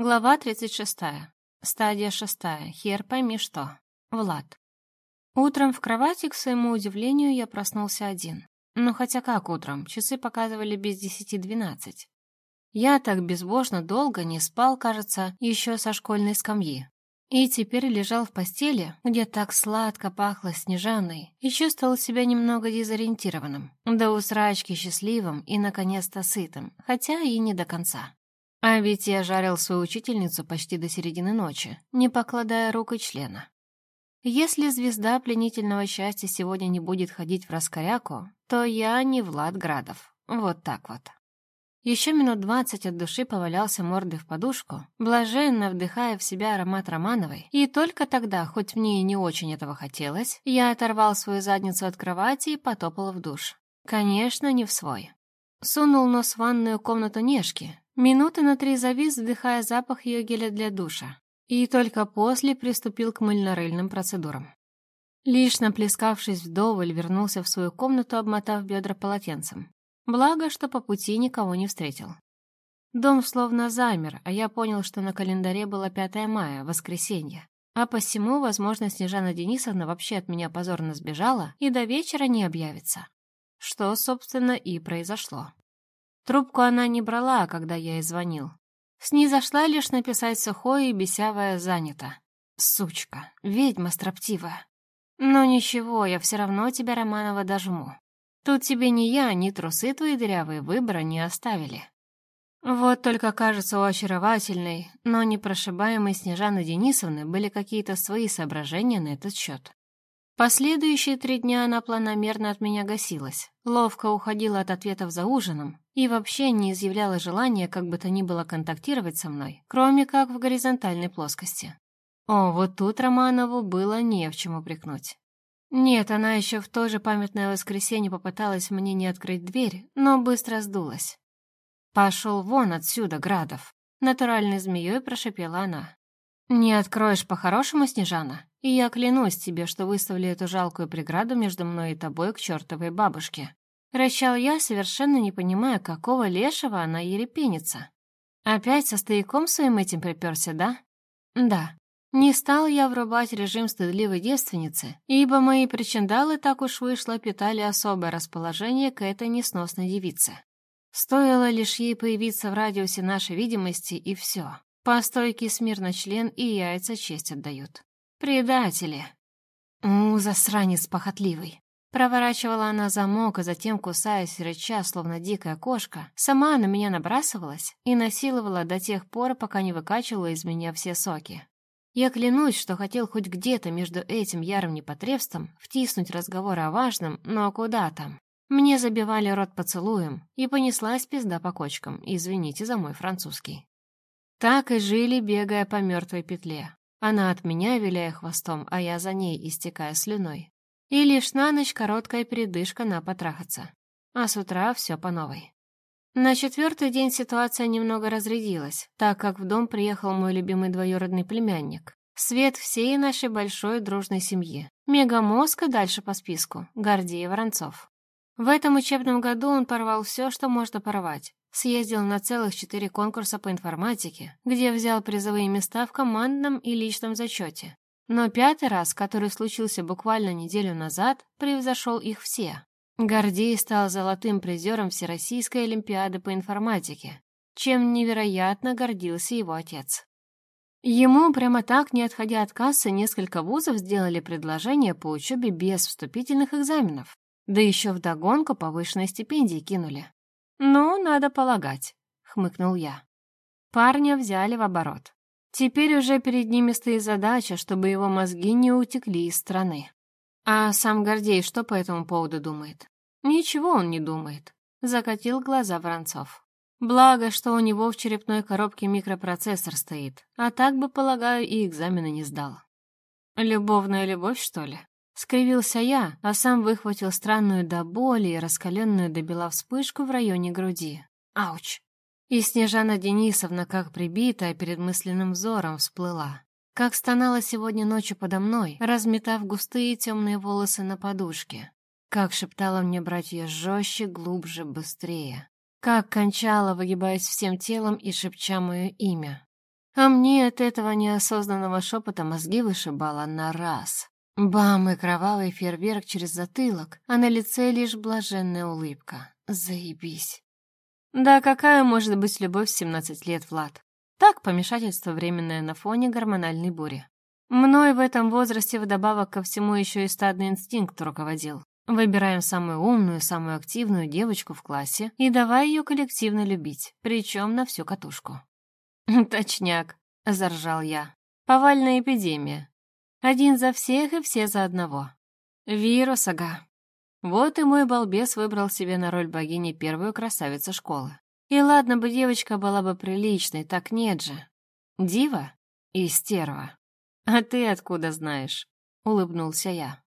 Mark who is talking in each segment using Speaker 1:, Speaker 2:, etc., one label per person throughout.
Speaker 1: Глава 36. Стадия шестая. Хер пойми что. Влад. Утром в кровати, к своему удивлению, я проснулся один. Ну хотя как утром, часы показывали без десяти двенадцать. Я так безбожно долго не спал, кажется, еще со школьной скамьи. И теперь лежал в постели, где так сладко пахло снежаной, и чувствовал себя немного дезориентированным, до усрачки счастливым и, наконец-то, сытым, хотя и не до конца. А ведь я жарил свою учительницу почти до середины ночи, не покладая рук и члена. Если звезда пленительного счастья сегодня не будет ходить в раскоряку, то я не Влад Градов. Вот так вот. Еще минут двадцать от души повалялся мордой в подушку, блаженно вдыхая в себя аромат Романовой, и только тогда, хоть мне и не очень этого хотелось, я оторвал свою задницу от кровати и потопал в душ. Конечно, не в свой. Сунул нос в ванную комнату Нежки, Минуты на три завис, вдыхая запах ее геля для душа, и только после приступил к мыльно-рыльным процедурам. Лишь наплескавшись вдоволь, вернулся в свою комнату, обмотав бедра полотенцем. Благо, что по пути никого не встретил. Дом словно замер, а я понял, что на календаре было 5 мая, воскресенье. А посему, возможно, Снежана Денисовна вообще от меня позорно сбежала и до вечера не объявится. Что, собственно, и произошло. Трубку она не брала, когда я ей звонил. Снизошла лишь написать сухое и бесявое «занято». Сучка, ведьма строптивая. Но ничего, я все равно тебя, Романова, дожму. Тут тебе ни я, ни трусы твои дырявые выбора не оставили. Вот только, кажется, у очаровательной, но непрошибаемой Снежаны Денисовны были какие-то свои соображения на этот счет. Последующие три дня она планомерно от меня гасилась, ловко уходила от ответов за ужином и вообще не изъявляла желания как бы то ни было контактировать со мной, кроме как в горизонтальной плоскости. О, вот тут Романову было не в чем упрекнуть. Нет, она еще в то же памятное воскресенье попыталась мне не открыть дверь, но быстро сдулась. «Пошел вон отсюда, Градов!» Натуральной змеей прошипела она. «Не откроешь по-хорошему, Снежана, и я клянусь тебе, что выставлю эту жалкую преграду между мной и тобой к чертовой бабушке». Рычал я, совершенно не понимая, какого лешего она ерепенится. Опять со стояком своим этим приперся, да? Да. Не стал я врубать режим стыдливой девственницы, ибо мои причиндалы так уж вышло питали особое расположение к этой несносной девице. Стоило лишь ей появиться в радиусе нашей видимости, и все. По стойке смирно член и яйца честь отдают. Предатели. У, засранец похотливый. Проворачивала она замок, а затем, кусаясь рыча, словно дикая кошка, сама на меня набрасывалась и насиловала до тех пор, пока не выкачивала из меня все соки. Я клянусь, что хотел хоть где-то между этим ярым непотребством втиснуть разговор о важном, но куда там. Мне забивали рот поцелуем, и понеслась пизда по кочкам, извините за мой французский. Так и жили, бегая по мертвой петле. Она от меня, виляя хвостом, а я за ней, истекая слюной. И лишь на ночь короткая передышка на потрахаться. А с утра все по новой. На четвертый день ситуация немного разрядилась, так как в дом приехал мой любимый двоюродный племянник. Свет всей нашей большой дружной семьи. Мегамозг и дальше по списку. Гордей Воронцов. В этом учебном году он порвал все, что можно порвать. Съездил на целых четыре конкурса по информатике, где взял призовые места в командном и личном зачете. Но пятый раз, который случился буквально неделю назад, превзошел их все. Гордей стал золотым призером Всероссийской Олимпиады по информатике, чем невероятно гордился его отец. Ему прямо так, не отходя от кассы, несколько вузов сделали предложение по учебе без вступительных экзаменов, да еще вдогонку повышенной стипендии кинули. «Ну, надо полагать», — хмыкнул я. Парня взяли в оборот. Теперь уже перед ними стоит задача, чтобы его мозги не утекли из страны. А сам Гордей что по этому поводу думает? Ничего он не думает. Закатил глаза Воронцов. Благо, что у него в черепной коробке микропроцессор стоит, а так бы, полагаю, и экзамены не сдал. Любовная любовь, что ли? Скривился я, а сам выхватил странную до боли и раскаленную до бела вспышку в районе груди. Ауч! И Снежана Денисовна, как прибитая, перед мысленным взором всплыла. Как стонала сегодня ночью подо мной, разметав густые темные волосы на подушке. Как шептала мне брать ее жестче, глубже, быстрее. Как кончала, выгибаясь всем телом и шепча мое имя. А мне от этого неосознанного шепота мозги вышибало на раз. Бам и кровавый фейерверк через затылок, а на лице лишь блаженная улыбка. Заебись. Да какая может быть любовь в 17 лет, Влад? Так, помешательство временное на фоне гормональной бури. Мной в этом возрасте вдобавок ко всему еще и стадный инстинкт руководил. Выбираем самую умную, самую активную девочку в классе и давай ее коллективно любить, причем на всю катушку. «Точняк», — заржал я. «Повальная эпидемия. Один за всех и все за одного. Вирус, ага. Вот и мой балбес выбрал себе на роль богини первую красавицу школы. И ладно бы девочка была бы приличной, так нет же. Дива и стерва. А ты откуда знаешь? Улыбнулся я.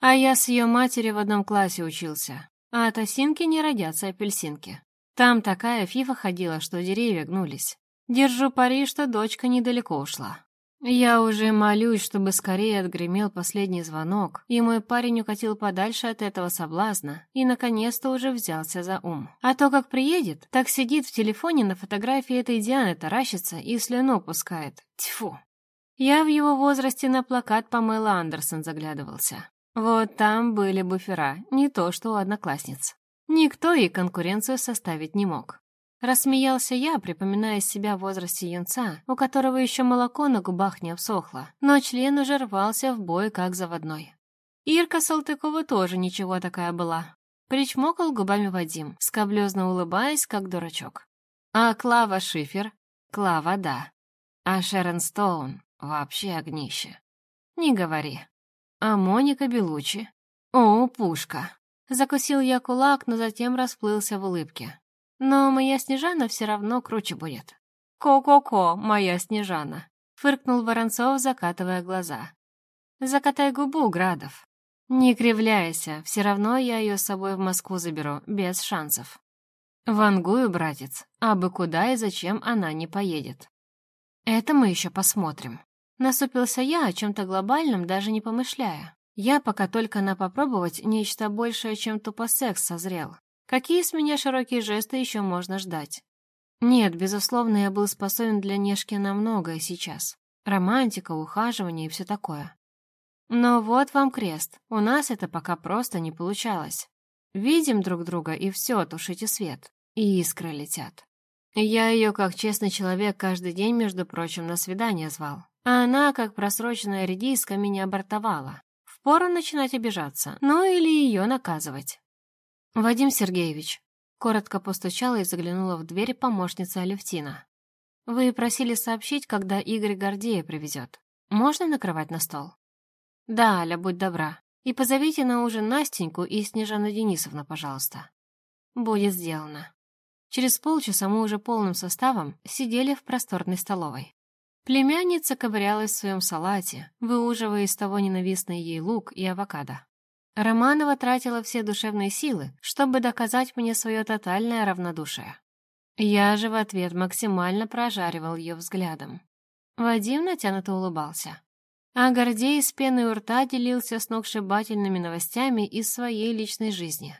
Speaker 1: А я с ее матерью в одном классе учился. А от осинки не родятся апельсинки. Там такая фифа ходила, что деревья гнулись. Держу пари, что дочка недалеко ушла. Я уже молюсь, чтобы скорее отгремел последний звонок, и мой парень укатил подальше от этого соблазна и наконец-то уже взялся за ум. А то, как приедет, так сидит в телефоне на фотографии этой Дианы таращится и слюну пускает. Тьфу. Я в его возрасте на плакат Памела Андерсон заглядывался. Вот там были буфера, не то что у одноклассниц. Никто ей конкуренцию составить не мог. Рассмеялся я, припоминая себя в возрасте юнца, у которого еще молоко на губах не обсохло, но член уже рвался в бой, как заводной. Ирка Салтыкова тоже ничего такая была. Причмокал губами Вадим, скоблезно улыбаясь, как дурачок. А Клава Шифер? Клава, да. А Шерон Стоун? Вообще огнище. Не говори. А Моника Белучи? О, пушка. Закусил я кулак, но затем расплылся в улыбке. Но моя Снежана все равно круче будет. «Ко-ко-ко, моя Снежана!» — фыркнул Воронцов, закатывая глаза. «Закатай губу, Градов. Не кривляйся, все равно я ее с собой в Москву заберу, без шансов. Вангую, братец, а бы куда и зачем она не поедет. Это мы еще посмотрим. Насупился я о чем-то глобальном, даже не помышляя. Я пока только на попробовать нечто большее, чем тупо секс созрел. Какие с меня широкие жесты еще можно ждать? Нет, безусловно, я был способен для Нешки на многое сейчас. Романтика, ухаживание и все такое. Но вот вам крест. У нас это пока просто не получалось. Видим друг друга, и все, тушите свет. И искры летят. Я ее, как честный человек, каждый день, между прочим, на свидание звал. А она, как просроченная редиска, меня обортовала. Впору начинать обижаться, ну или ее наказывать. «Вадим Сергеевич», — коротко постучала и заглянула в дверь помощница Алевтина. «Вы просили сообщить, когда Игорь Гордея привезет. Можно накрывать на стол?» «Да, Аля, будь добра. И позовите на ужин Настеньку и Снежану Денисовну, пожалуйста». «Будет сделано». Через полчаса мы уже полным составом сидели в просторной столовой. Племянница ковырялась в своем салате, выуживая из того ненавистный ей лук и авокадо. Романова тратила все душевные силы, чтобы доказать мне свое тотальное равнодушие. Я же в ответ максимально прожаривал ее взглядом. Вадим натянуто улыбался. А Гордей с пеной у рта делился сногсшибательными новостями из своей личной жизни.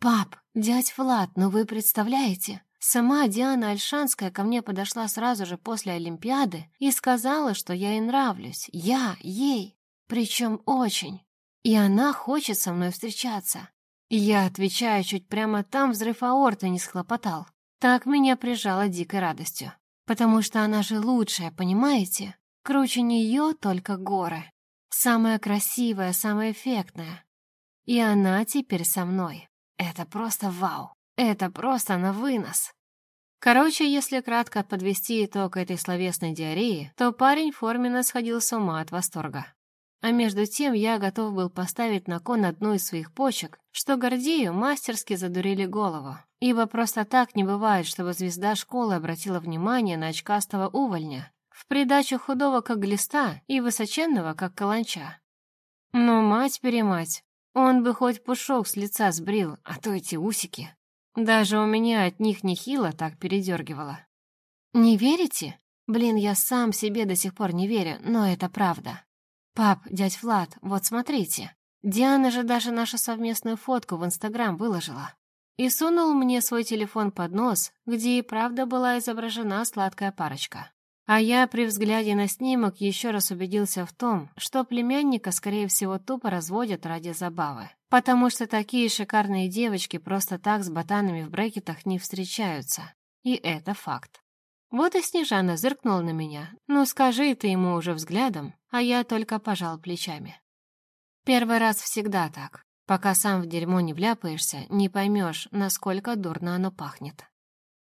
Speaker 1: «Пап, дядь Влад, ну вы представляете? Сама Диана Альшанская ко мне подошла сразу же после Олимпиады и сказала, что я ей нравлюсь. Я ей. Причем очень. И она хочет со мной встречаться. Я отвечаю, чуть прямо там взрыв аорты не схлопотал. Так меня прижало дикой радостью. Потому что она же лучшая, понимаете? Круче нее только горы. Самая красивая, самая эффектная. И она теперь со мной. Это просто вау. Это просто на вынос. Короче, если кратко подвести итог этой словесной диареи, то парень форменно сходил с ума от восторга. А между тем я готов был поставить на кон одну из своих почек, что Гордею мастерски задурили голову. Ибо просто так не бывает, чтобы звезда школы обратила внимание на очкастого увольня, в придачу худого как глиста и высоченного как каланча. Ну, мать-перемать, он бы хоть пушок с лица сбрил, а то эти усики. Даже у меня от них нехило так передергивало. Не верите? Блин, я сам себе до сих пор не верю, но это правда. «Пап, дядь Влад, вот смотрите. Диана же даже нашу совместную фотку в Инстаграм выложила. И сунул мне свой телефон под нос, где и правда была изображена сладкая парочка. А я при взгляде на снимок еще раз убедился в том, что племянника, скорее всего, тупо разводят ради забавы. Потому что такие шикарные девочки просто так с ботанами в брекетах не встречаются. И это факт. Вот и Снежана зыркнула на меня. «Ну, скажи ты ему уже взглядом», а я только пожал плечами. Первый раз всегда так. Пока сам в дерьмо не вляпаешься, не поймешь, насколько дурно оно пахнет.